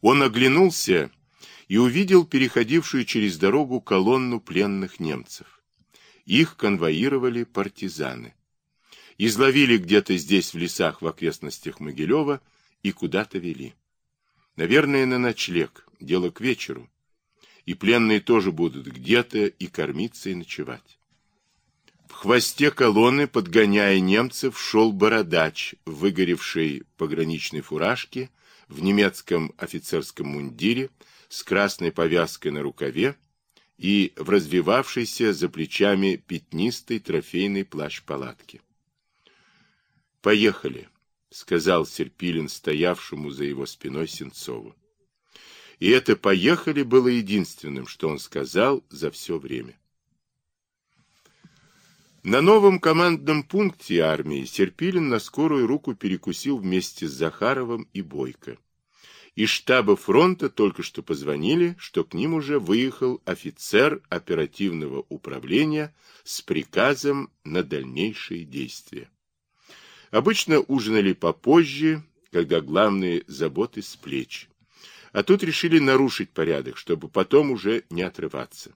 Он оглянулся и увидел переходившую через дорогу колонну пленных немцев. Их конвоировали партизаны. Изловили где-то здесь в лесах в окрестностях Могилева и куда-то вели. Наверное, на ночлег, дело к вечеру. И пленные тоже будут где-то и кормиться, и ночевать. В хвосте колонны, подгоняя немцев, шел бородач в выгоревшей пограничной фуражке, в немецком офицерском мундире, с красной повязкой на рукаве и в развивавшейся за плечами пятнистой трофейной плащ-палатки. «Поехали», — сказал Серпилин стоявшему за его спиной Сенцову. И это «поехали» было единственным, что он сказал за все время. На новом командном пункте армии Серпилин на скорую руку перекусил вместе с Захаровым и Бойко. Из штаба фронта только что позвонили, что к ним уже выехал офицер оперативного управления с приказом на дальнейшие действия. Обычно ужинали попозже, когда главные заботы с плеч. А тут решили нарушить порядок, чтобы потом уже не отрываться.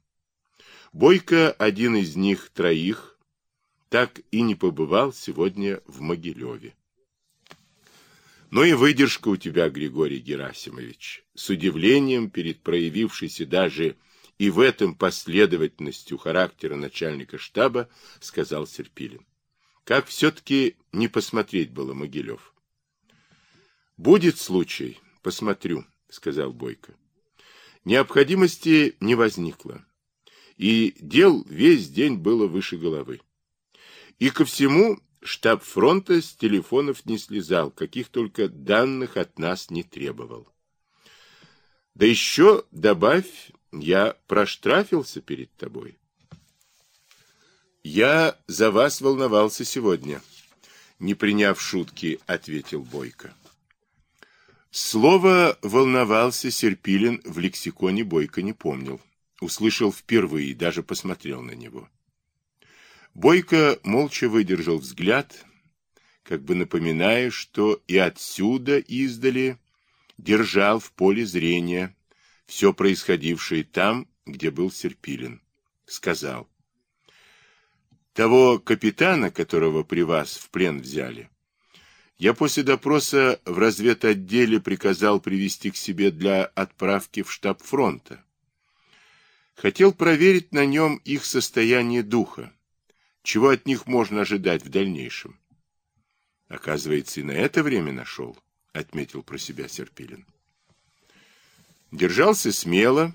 Бойко, один из них троих, так и не побывал сегодня в Могилеве. Ну и выдержка у тебя, Григорий Герасимович, с удивлением перед проявившейся даже и в этом последовательностью характера начальника штаба, сказал Серпилин. Как все-таки не посмотреть было Могилев? Будет случай, посмотрю, сказал Бойко. Необходимости не возникло. И дел весь день было выше головы. И ко всему Штаб фронта с телефонов не слезал, каких только данных от нас не требовал. Да еще добавь, я проштрафился перед тобой. Я за вас волновался сегодня, не приняв шутки, ответил Бойко. Слово «волновался» Серпилин в лексиконе Бойко не помнил. Услышал впервые и даже посмотрел на него. Бойко молча выдержал взгляд, как бы напоминая, что и отсюда издали держал в поле зрения все происходившее там, где был Серпилин. Сказал, того капитана, которого при вас в плен взяли, я после допроса в разведотделе приказал привести к себе для отправки в штаб фронта. Хотел проверить на нем их состояние духа. Чего от них можно ожидать в дальнейшем? Оказывается, и на это время нашел, отметил про себя Серпилин. Держался смело,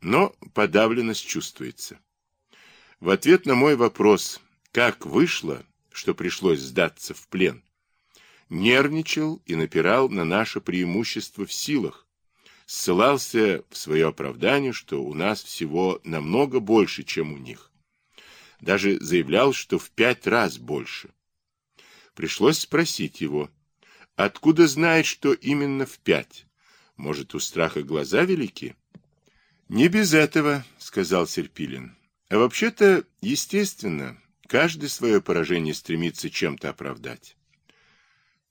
но подавленность чувствуется. В ответ на мой вопрос, как вышло, что пришлось сдаться в плен, нервничал и напирал на наше преимущество в силах, ссылался в свое оправдание, что у нас всего намного больше, чем у них даже заявлял, что в пять раз больше. Пришлось спросить его, откуда знает, что именно в пять? Может, у страха глаза велики? Не без этого, сказал Серпилин. А вообще-то, естественно, каждый свое поражение стремится чем-то оправдать.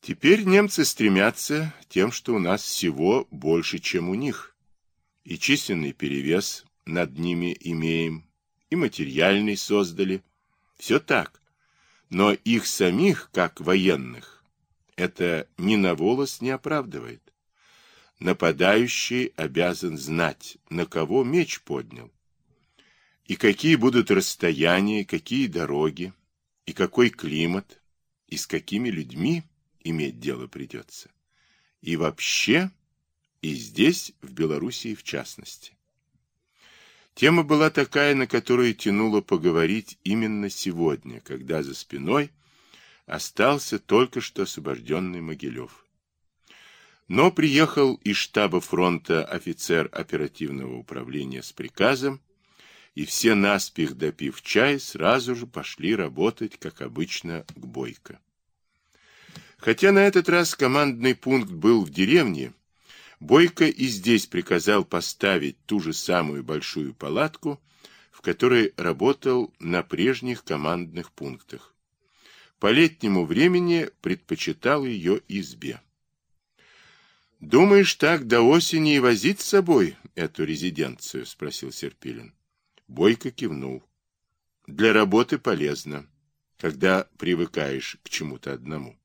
Теперь немцы стремятся тем, что у нас всего больше, чем у них. И численный перевес над ними имеем, и материальный создали. Все так. Но их самих, как военных, это ни на волос не оправдывает. Нападающий обязан знать, на кого меч поднял. И какие будут расстояния, какие дороги, и какой климат, и с какими людьми иметь дело придется. И вообще, и здесь, в Белоруссии в частности. Тема была такая, на которую тянуло поговорить именно сегодня, когда за спиной остался только что освобожденный Могилев. Но приехал из штаба фронта офицер оперативного управления с приказом, и все наспех допив чай, сразу же пошли работать, как обычно, к Бойко. Хотя на этот раз командный пункт был в деревне, Бойко и здесь приказал поставить ту же самую большую палатку, в которой работал на прежних командных пунктах. По летнему времени предпочитал ее избе. Думаешь, так до осени и возить с собой эту резиденцию? Спросил Серпилин. Бойко кивнул. Для работы полезно, когда привыкаешь к чему-то одному.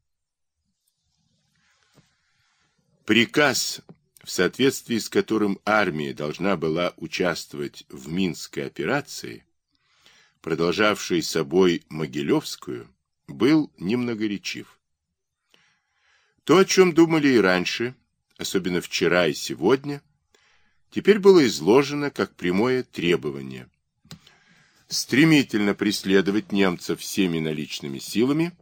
Приказ, в соответствии с которым армия должна была участвовать в Минской операции, продолжавшей собой Могилевскую, был немногоречив. То, о чем думали и раньше, особенно вчера и сегодня, теперь было изложено как прямое требование. Стремительно преследовать немцев всеми наличными силами,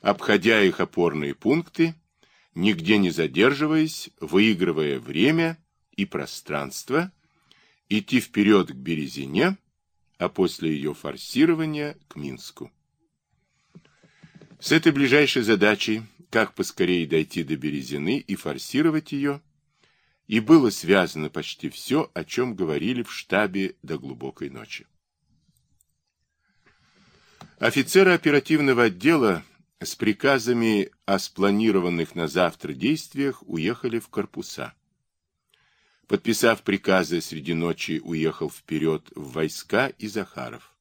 обходя их опорные пункты, нигде не задерживаясь, выигрывая время и пространство, идти вперед к Березине, а после ее форсирования к Минску. С этой ближайшей задачей, как поскорее дойти до Березины и форсировать ее, и было связано почти все, о чем говорили в штабе до глубокой ночи. Офицеры оперативного отдела с приказами о спланированных на завтра действиях уехали в корпуса. Подписав приказы, среди ночи уехал вперед в войска и Захаров.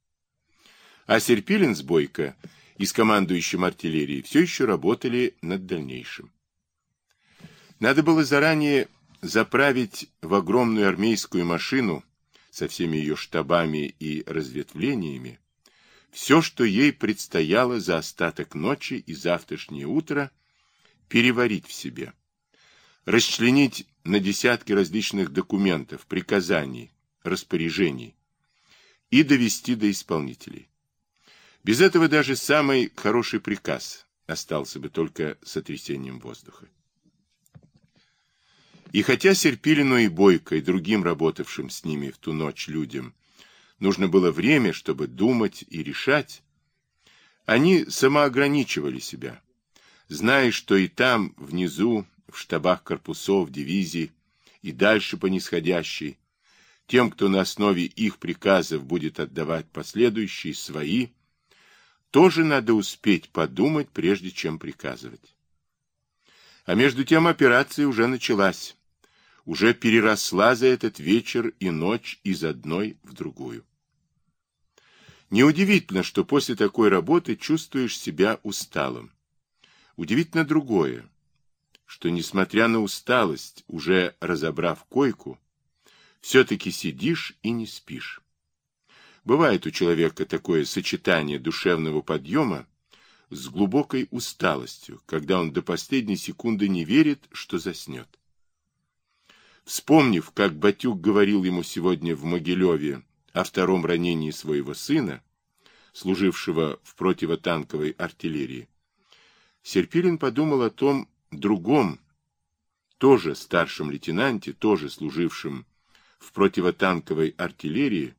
А Серпилин с Бойко и с командующим артиллерией все еще работали над дальнейшим. Надо было заранее заправить в огромную армейскую машину со всеми ее штабами и разветвлениями все, что ей предстояло за остаток ночи и завтрашнее утро, переварить в себе, расчленить на десятки различных документов, приказаний, распоряжений и довести до исполнителей. Без этого даже самый хороший приказ остался бы только сотрясением воздуха. И хотя Серпилину и Бойко, и другим работавшим с ними в ту ночь людям, нужно было время, чтобы думать и решать, они самоограничивали себя, зная, что и там, внизу, в штабах корпусов, дивизий и дальше по нисходящей, тем, кто на основе их приказов будет отдавать последующие свои, тоже надо успеть подумать, прежде чем приказывать. А между тем операция уже началась, уже переросла за этот вечер и ночь из одной в другую. Неудивительно, что после такой работы чувствуешь себя усталым. Удивительно другое, что, несмотря на усталость, уже разобрав койку, все-таки сидишь и не спишь. Бывает у человека такое сочетание душевного подъема с глубокой усталостью, когда он до последней секунды не верит, что заснет. Вспомнив, как Батюк говорил ему сегодня в Могилеве о втором ранении своего сына, служившего в противотанковой артиллерии, Серпилин подумал о том другом, тоже старшем лейтенанте, тоже служившем в противотанковой артиллерии,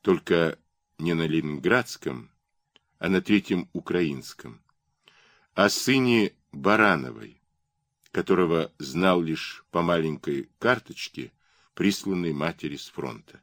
только не на Ленинградском, а на Третьем Украинском, о сыне Барановой, которого знал лишь по маленькой карточке, присланной матери с фронта.